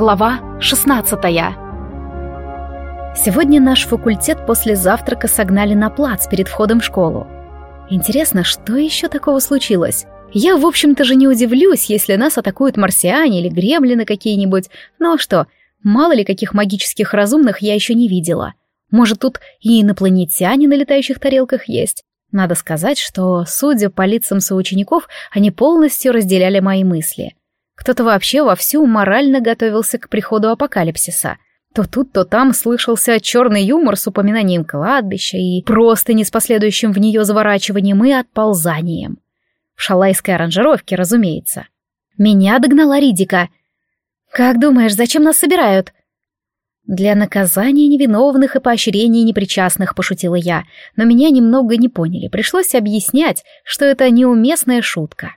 Глава 16 Сегодня наш факультет после завтрака согнали на плац перед входом в школу. Интересно, что еще такого случилось? Я, в общем-то же, не удивлюсь, если нас атакуют марсиане или гремлины какие-нибудь. Ну а что, мало ли каких магических разумных я еще не видела. Может, тут и инопланетяне на летающих тарелках есть. Надо сказать, что, судя по лицам соучеников, они полностью разделяли мои мысли. Кто-то вообще вовсю морально готовился к приходу апокалипсиса. То тут, то там слышался черный юмор с упоминанием кладбища и просто не с последующим в нее заворачиванием и отползанием. В шалайской аранжировке, разумеется. Меня догнала Ридика. «Как думаешь, зачем нас собирают?» «Для наказания невиновных и поощрения непричастных», — пошутила я, но меня немного не поняли. Пришлось объяснять, что это неуместная шутка.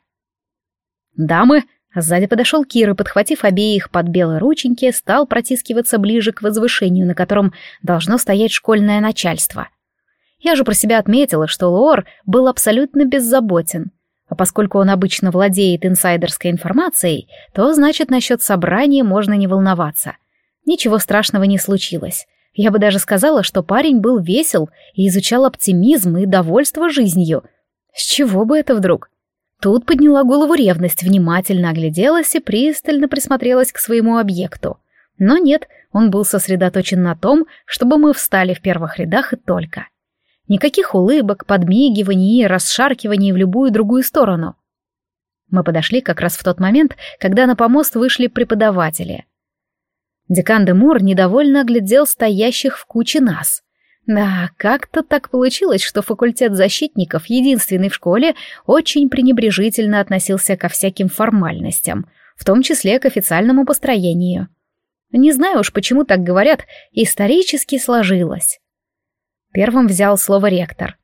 «Дамы», — сзади подошел Кир и, подхватив обеих под белые рученьки, стал протискиваться ближе к возвышению, на котором должно стоять школьное начальство. Я же про себя отметила, что Лор был абсолютно беззаботен. А поскольку он обычно владеет инсайдерской информацией, то значит насчет собрания можно не волноваться. Ничего страшного не случилось. Я бы даже сказала, что парень был весел и изучал оптимизм и довольство жизнью. С чего бы это вдруг? Тут подняла голову ревность, внимательно огляделась и пристально присмотрелась к своему объекту. Но нет, он был сосредоточен на том, чтобы мы встали в первых рядах и только. Никаких улыбок, подмигиваний и расшаркиваний в любую другую сторону. Мы подошли как раз в тот момент, когда на помост вышли преподаватели — Декан де Мур недовольно оглядел стоящих в куче нас. Да, как-то так получилось, что факультет защитников, единственный в школе, очень пренебрежительно относился ко всяким формальностям, в том числе к официальному построению. Не знаю уж, почему так говорят, исторически сложилось. Первым взял слово ректор.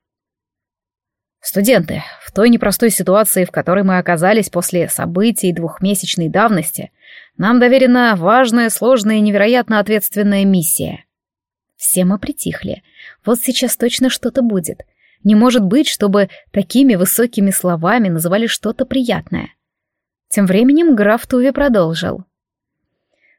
«Студенты, в той непростой ситуации, в которой мы оказались после событий двухмесячной давности, нам доверена важная, сложная и невероятно ответственная миссия. Все мы притихли. Вот сейчас точно что-то будет. Не может быть, чтобы такими высокими словами называли что-то приятное. Тем временем граф Туви продолжил.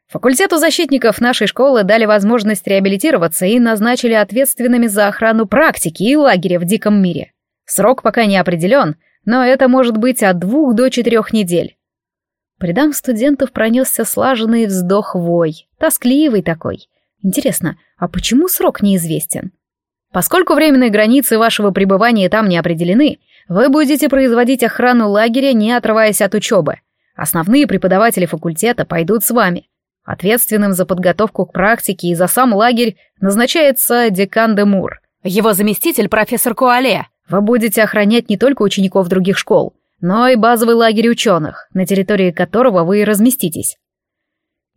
Факультету защитников нашей школы дали возможность реабилитироваться и назначили ответственными за охрану практики и лагеря в диком мире. Срок пока не определен, но это может быть от двух до четырех недель. По рядам студентов пронесся слаженный вздох-вой, тоскливый такой. Интересно, а почему срок неизвестен? Поскольку временные границы вашего пребывания там не определены, вы будете производить охрану лагеря, не отрываясь от учебы. Основные преподаватели факультета пойдут с вами. Ответственным за подготовку к практике и за сам лагерь назначается декан де Мур. Его заместитель профессор Куале. Вы будете охранять не только учеников других школ, но и базовый лагерь ученых, на территории которого вы и разместитесь.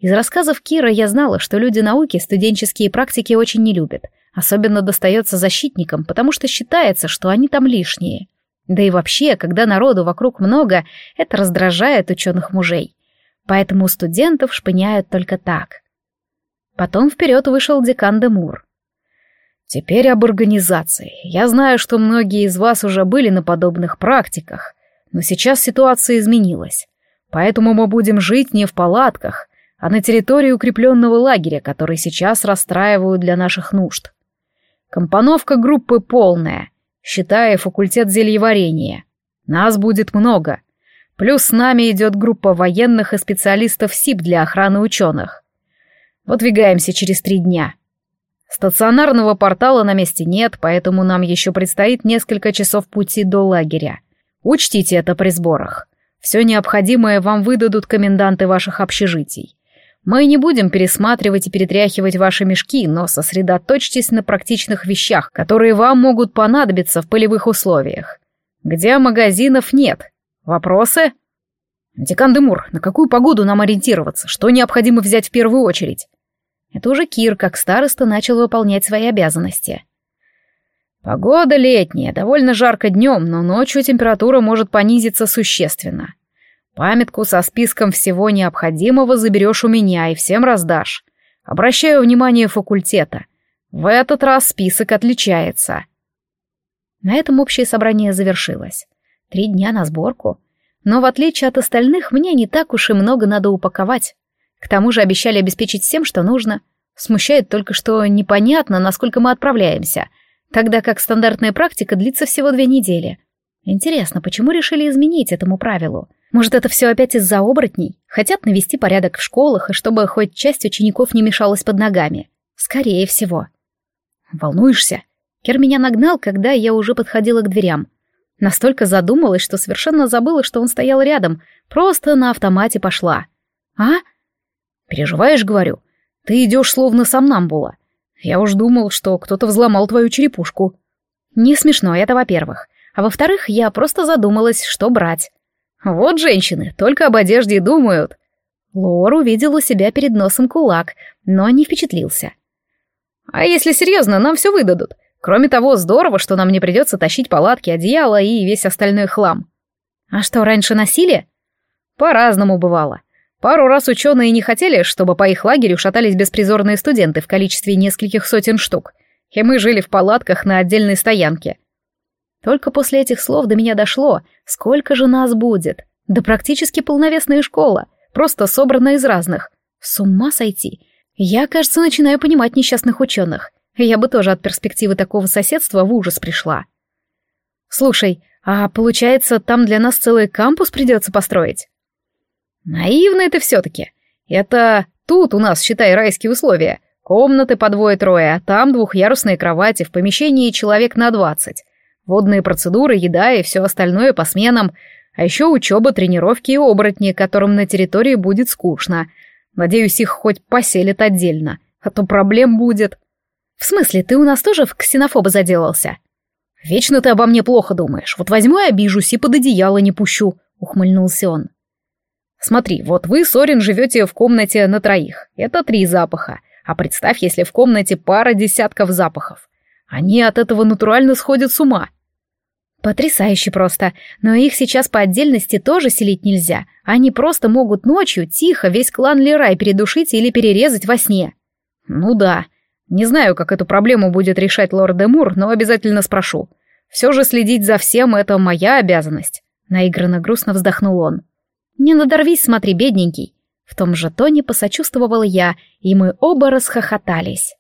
Из рассказов Кира я знала, что люди науки студенческие практики очень не любят, особенно достается защитникам, потому что считается, что они там лишние. Да и вообще, когда народу вокруг много, это раздражает ученых мужей. Поэтому студентов шпыняют только так. Потом вперед вышел декан Демур. Теперь об организации. Я знаю, что многие из вас уже были на подобных практиках, но сейчас ситуация изменилась. Поэтому мы будем жить не в палатках, а на территории укрепленного лагеря, который сейчас расстраивают для наших нужд. Компоновка группы полная, считая факультет зельеварения. Нас будет много. Плюс с нами идет группа военных и специалистов СИП для охраны ученых. Выдвигаемся через три дня. Стационарного портала на месте нет, поэтому нам еще предстоит несколько часов пути до лагеря. Учтите это при сборах. Все необходимое вам выдадут коменданты ваших общежитий. Мы не будем пересматривать и перетряхивать ваши мешки, но сосредоточьтесь на практичных вещах, которые вам могут понадобиться в полевых условиях. Где магазинов нет? Вопросы? Декан Демур, на какую погоду нам ориентироваться? Что необходимо взять в первую очередь? Это уже Кир, как староста, начал выполнять свои обязанности. Погода летняя, довольно жарко днем, но ночью температура может понизиться существенно. Памятку со списком всего необходимого заберешь у меня и всем раздашь. Обращаю внимание факультета. В этот раз список отличается. На этом общее собрание завершилось. Три дня на сборку. Но в отличие от остальных, мне не так уж и много надо упаковать. К тому же обещали обеспечить всем, что нужно. Смущает только, что непонятно, насколько мы отправляемся, тогда как стандартная практика длится всего две недели. Интересно, почему решили изменить этому правилу? Может, это все опять из-за оборотней? Хотят навести порядок в школах, и чтобы хоть часть учеников не мешалась под ногами. Скорее всего. Волнуешься? Кер меня нагнал, когда я уже подходила к дверям. Настолько задумалась, что совершенно забыла, что он стоял рядом. Просто на автомате пошла. «А?» «Переживаешь, говорю? Ты идешь словно сомнамбула. Я уж думал, что кто-то взломал твою черепушку». «Не смешно, это во-первых. А во-вторых, я просто задумалась, что брать. Вот женщины, только об одежде и думают». Лор увидел у себя перед носом кулак, но не впечатлился. «А если серьезно, нам все выдадут. Кроме того, здорово, что нам не придется тащить палатки, одеяло и весь остальной хлам». «А что, раньше носили?» «По-разному бывало. Пару раз ученые не хотели, чтобы по их лагерю шатались беспризорные студенты в количестве нескольких сотен штук, и мы жили в палатках на отдельной стоянке. Только после этих слов до меня дошло, сколько же нас будет. Да практически полновесная школа, просто собранная из разных. С ума сойти. Я, кажется, начинаю понимать несчастных ученых. Я бы тоже от перспективы такого соседства в ужас пришла. Слушай, а получается, там для нас целый кампус придется построить? Наивно это все-таки. Это тут у нас, считай, райские условия. Комнаты по двое-трое, а там двухъярусные кровати в помещении человек на двадцать. Водные процедуры, еда и все остальное по сменам. А еще учеба, тренировки и оборотни, которым на территории будет скучно. Надеюсь, их хоть поселят отдельно, а то проблем будет. В смысле, ты у нас тоже в ксенофоба заделался? Вечно ты обо мне плохо думаешь. Вот возьму и обижусь, и под одеяло не пущу, ухмыльнулся он. Смотри, вот вы, Сорин, живете в комнате на троих. Это три запаха. А представь, если в комнате пара десятков запахов. Они от этого натурально сходят с ума. Потрясающе просто. Но их сейчас по отдельности тоже селить нельзя. Они просто могут ночью тихо весь клан Лерай передушить или перерезать во сне. Ну да. Не знаю, как эту проблему будет решать лорд Демур, но обязательно спрошу. Все же следить за всем — это моя обязанность. Наигранно грустно вздохнул он. «Не надорвись, смотри, бедненький!» В том же тоне посочувствовала я, и мы оба расхохотались.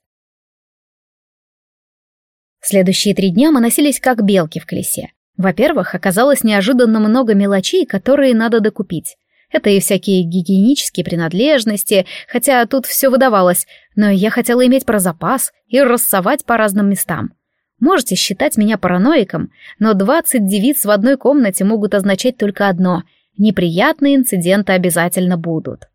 Следующие три дня мы носились как белки в колесе. Во-первых, оказалось неожиданно много мелочей, которые надо докупить. Это и всякие гигиенические принадлежности, хотя тут все выдавалось, но я хотела иметь про запас и рассовать по разным местам. Можете считать меня параноиком, но двадцать девиц в одной комнате могут означать только одно неприятные инциденты обязательно будут.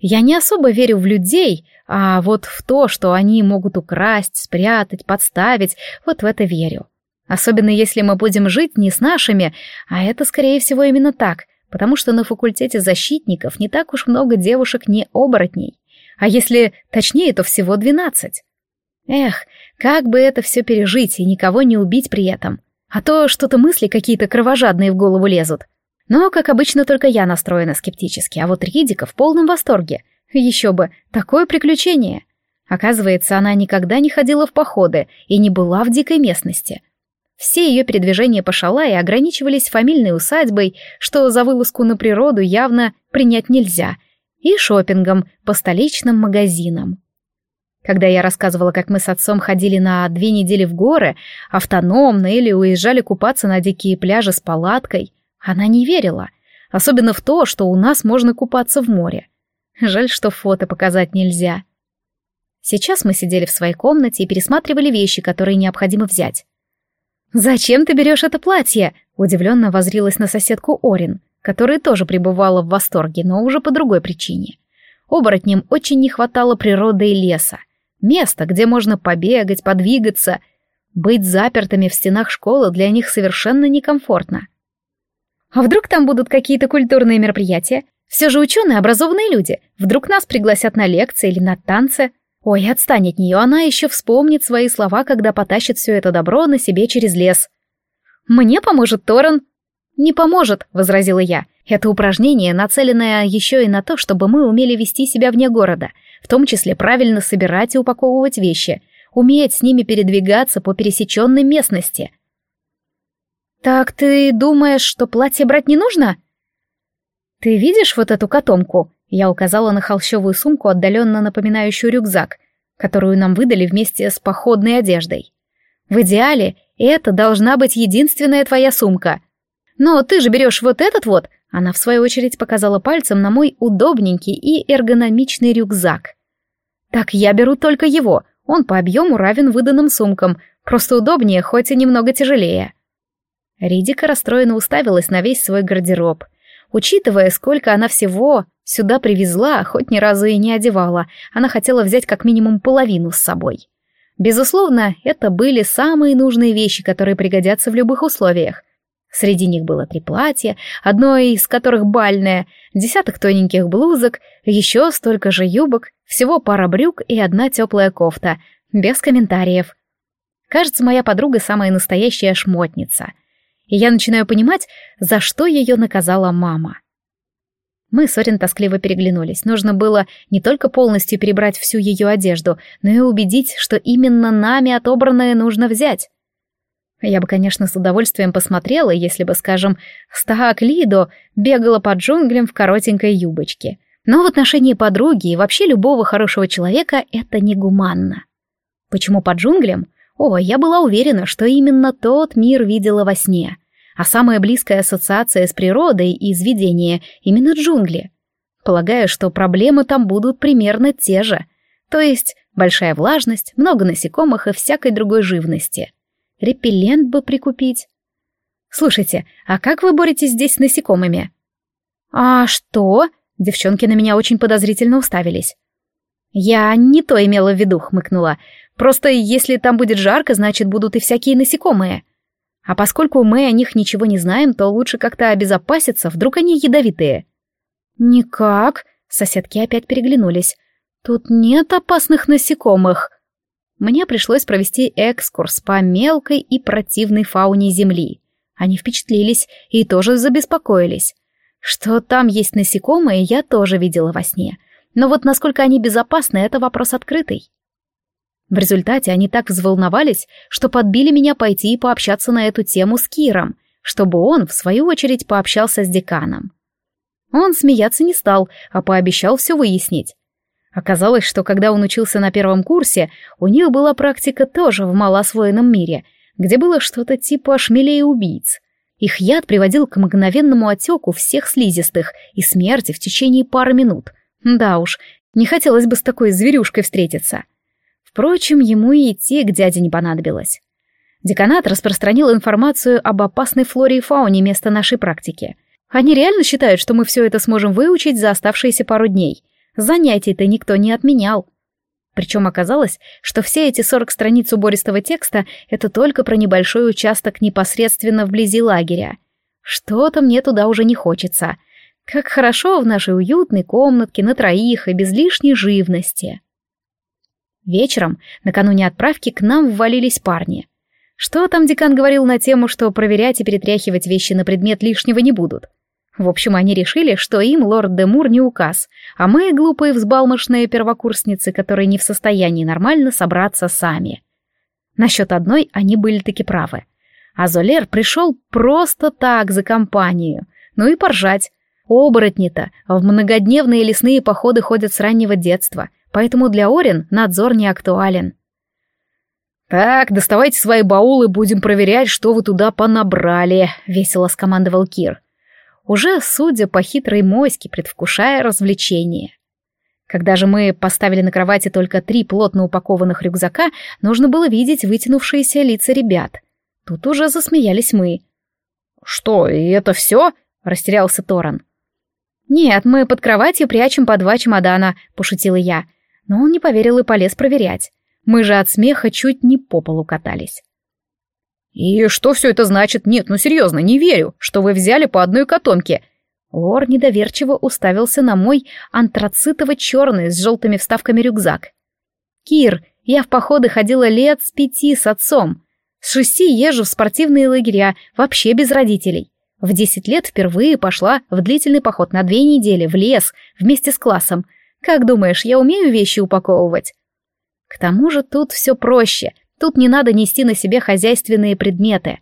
Я не особо верю в людей, а вот в то, что они могут украсть, спрятать, подставить, вот в это верю. Особенно если мы будем жить не с нашими, а это, скорее всего, именно так, потому что на факультете защитников не так уж много девушек не оборотней. А если точнее, то всего двенадцать. Эх, как бы это все пережить и никого не убить при этом. А то что-то мысли какие-то кровожадные в голову лезут. Но, как обычно, только я настроена скептически, а вот Ридика в полном восторге. Еще бы, такое приключение. Оказывается, она никогда не ходила в походы и не была в дикой местности. Все ее передвижения по Шалае ограничивались фамильной усадьбой, что за вылазку на природу явно принять нельзя, и шопингом по столичным магазинам. Когда я рассказывала, как мы с отцом ходили на две недели в горы, автономно или уезжали купаться на дикие пляжи с палаткой, она не верила, особенно в то, что у нас можно купаться в море. Жаль, что фото показать нельзя. Сейчас мы сидели в своей комнате и пересматривали вещи, которые необходимо взять. «Зачем ты берешь это платье?» — удивленно возрилась на соседку Орин, которая тоже пребывала в восторге, но уже по другой причине. Оборотням очень не хватало природы и леса. Места, где можно побегать, подвигаться. Быть запертыми в стенах школы для них совершенно некомфортно. А вдруг там будут какие-то культурные мероприятия? Все же ученые образованные люди. Вдруг нас пригласят на лекции или на танцы. Ой, отстань от нее, она еще вспомнит свои слова, когда потащит все это добро на себе через лес. Мне поможет Торрен. Не поможет, возразила я. Это упражнение, нацеленное еще и на то, чтобы мы умели вести себя вне города, в том числе правильно собирать и упаковывать вещи, уметь с ними передвигаться по пересеченной местности. «Так ты думаешь, что платье брать не нужно?» «Ты видишь вот эту котомку?» Я указала на холщовую сумку, отдаленно напоминающую рюкзак, которую нам выдали вместе с походной одеждой. В идеале это должна быть единственная твоя сумка. Но ты же берешь вот этот вот, она в свою очередь показала пальцем на мой удобненький и эргономичный рюкзак. Так я беру только его, он по объему равен выданным сумкам, просто удобнее, хоть и немного тяжелее. Ридика расстроенно уставилась на весь свой гардероб. Учитывая, сколько она всего сюда привезла, хоть ни разу и не одевала, она хотела взять как минимум половину с собой. Безусловно, это были самые нужные вещи, которые пригодятся в любых условиях. Среди них было три платья, одно из которых бальное, десяток тоненьких блузок, еще столько же юбок, всего пара брюк и одна теплая кофта, без комментариев. Кажется, моя подруга самая настоящая шмотница. И я начинаю понимать, за что ее наказала мама. Мы с Орин тоскливо переглянулись. Нужно было не только полностью перебрать всю ее одежду, но и убедить, что именно нами отобранное нужно взять. Я бы, конечно, с удовольствием посмотрела, если бы, скажем, Стаак Лидо бегала по джунглям в коротенькой юбочке. Но в отношении подруги и вообще любого хорошего человека это негуманно. Почему по джунглям? О, я была уверена, что именно тот мир видела во сне — а самая близкая ассоциация с природой из видения именно джунгли. Полагаю, что проблемы там будут примерно те же. То есть большая влажность, много насекомых и всякой другой живности. Репеллент бы прикупить. Слушайте, а как вы боретесь здесь с насекомыми? А что? Девчонки на меня очень подозрительно уставились. Я не то имела в виду, хмыкнула. Просто если там будет жарко, значит, будут и всякие насекомые. А поскольку мы о них ничего не знаем, то лучше как-то обезопаситься, вдруг они ядовитые. Никак, соседки опять переглянулись. Тут нет опасных насекомых. Мне пришлось провести экскурс по мелкой и противной фауне Земли. Они впечатлились и тоже забеспокоились. Что там есть насекомые, я тоже видела во сне. Но вот насколько они безопасны, это вопрос открытый. В результате они так взволновались, что подбили меня пойти и пообщаться на эту тему с Киром, чтобы он, в свою очередь, пообщался с деканом. Он смеяться не стал, а пообещал все выяснить. Оказалось, что когда он учился на первом курсе, у них была практика тоже в малоосвоенном мире, где было что-то типа шмелей убийц. Их яд приводил к мгновенному отеку всех слизистых и смерти в течение пары минут. Да уж, не хотелось бы с такой зверюшкой встретиться. Впрочем, ему и идти к дяде не понадобилось. Деканат распространил информацию об опасной флоре и фауне места нашей практики. Они реально считают, что мы все это сможем выучить за оставшиеся пару дней. Занятий-то никто не отменял. Причем оказалось, что все эти 40 страниц убористого текста — это только про небольшой участок непосредственно вблизи лагеря. Что-то мне туда уже не хочется. Как хорошо в нашей уютной комнатке на троих и без лишней живности. Вечером, накануне отправки, к нам ввалились парни. Что там декан говорил на тему, что проверять и перетряхивать вещи на предмет лишнего не будут? В общем, они решили, что им лорд Демур не указ, а мы, глупые взбалмошные первокурсницы, которые не в состоянии нормально собраться сами. Насчет одной они были таки правы. А Золер пришел просто так, за компанию. Ну и поржать. Оборотни-то в многодневные лесные походы ходят с раннего детства, поэтому для Орин надзор не актуален. «Так, доставайте свои баулы, будем проверять, что вы туда понабрали», — весело скомандовал Кир. Уже, судя по хитрой моське, предвкушая развлечение. Когда же мы поставили на кровати только три плотно упакованных рюкзака, нужно было видеть вытянувшиеся лица ребят. Тут уже засмеялись мы. «Что, и это все?» — растерялся Торан. «Нет, мы под кроватью прячем по два чемодана», — пошутила я но он не поверил и полез проверять. Мы же от смеха чуть не по полу катались. «И что все это значит? Нет, ну серьезно, не верю, что вы взяли по одной котомке». Лор недоверчиво уставился на мой антрацитово-черный с желтыми вставками рюкзак. «Кир, я в походы ходила лет с пяти с отцом. С шести езжу в спортивные лагеря, вообще без родителей. В десять лет впервые пошла в длительный поход на две недели в лес вместе с классом — как думаешь, я умею вещи упаковывать? К тому же тут все проще. Тут не надо нести на себе хозяйственные предметы.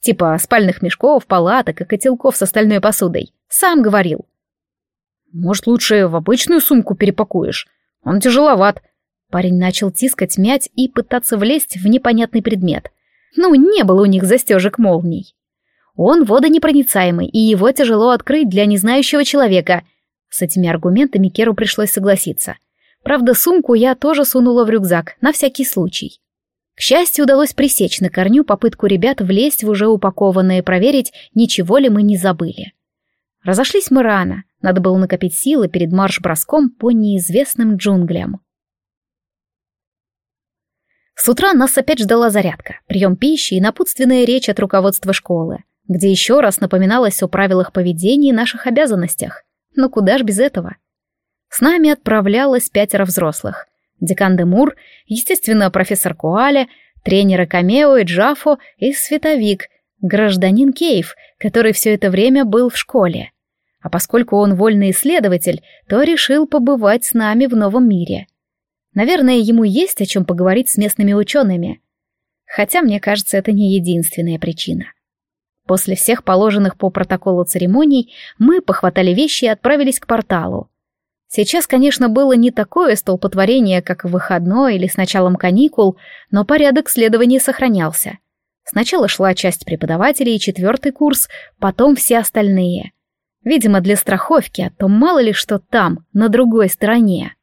Типа спальных мешков, палаток и котелков с остальной посудой. Сам говорил. Может, лучше в обычную сумку перепакуешь? Он тяжеловат. Парень начал тискать, мять и пытаться влезть в непонятный предмет. Ну, не было у них застежек молний. Он водонепроницаемый, и его тяжело открыть для незнающего человека. С этими аргументами Керу пришлось согласиться. Правда, сумку я тоже сунула в рюкзак, на всякий случай. К счастью, удалось пресечь на корню попытку ребят влезть в уже упакованное и проверить, ничего ли мы не забыли. Разошлись мы рано, надо было накопить силы перед марш-броском по неизвестным джунглям. С утра нас опять ждала зарядка, прием пищи и напутственная речь от руководства школы, где еще раз напоминалось о правилах поведения и наших обязанностях. Но куда ж без этого? С нами отправлялось пятеро взрослых. Декан де Мур, естественно, профессор Куаля, тренеры Камео и Джафо и Световик, гражданин Кейв, который все это время был в школе. А поскольку он вольный исследователь, то решил побывать с нами в новом мире. Наверное, ему есть о чем поговорить с местными учеными. Хотя, мне кажется, это не единственная причина. После всех положенных по протоколу церемоний мы похватали вещи и отправились к порталу. Сейчас, конечно, было не такое столпотворение, как в выходной или с началом каникул, но порядок следования сохранялся. Сначала шла часть преподавателей и четвертый курс, потом все остальные. Видимо, для страховки, а то мало ли что там, на другой стороне.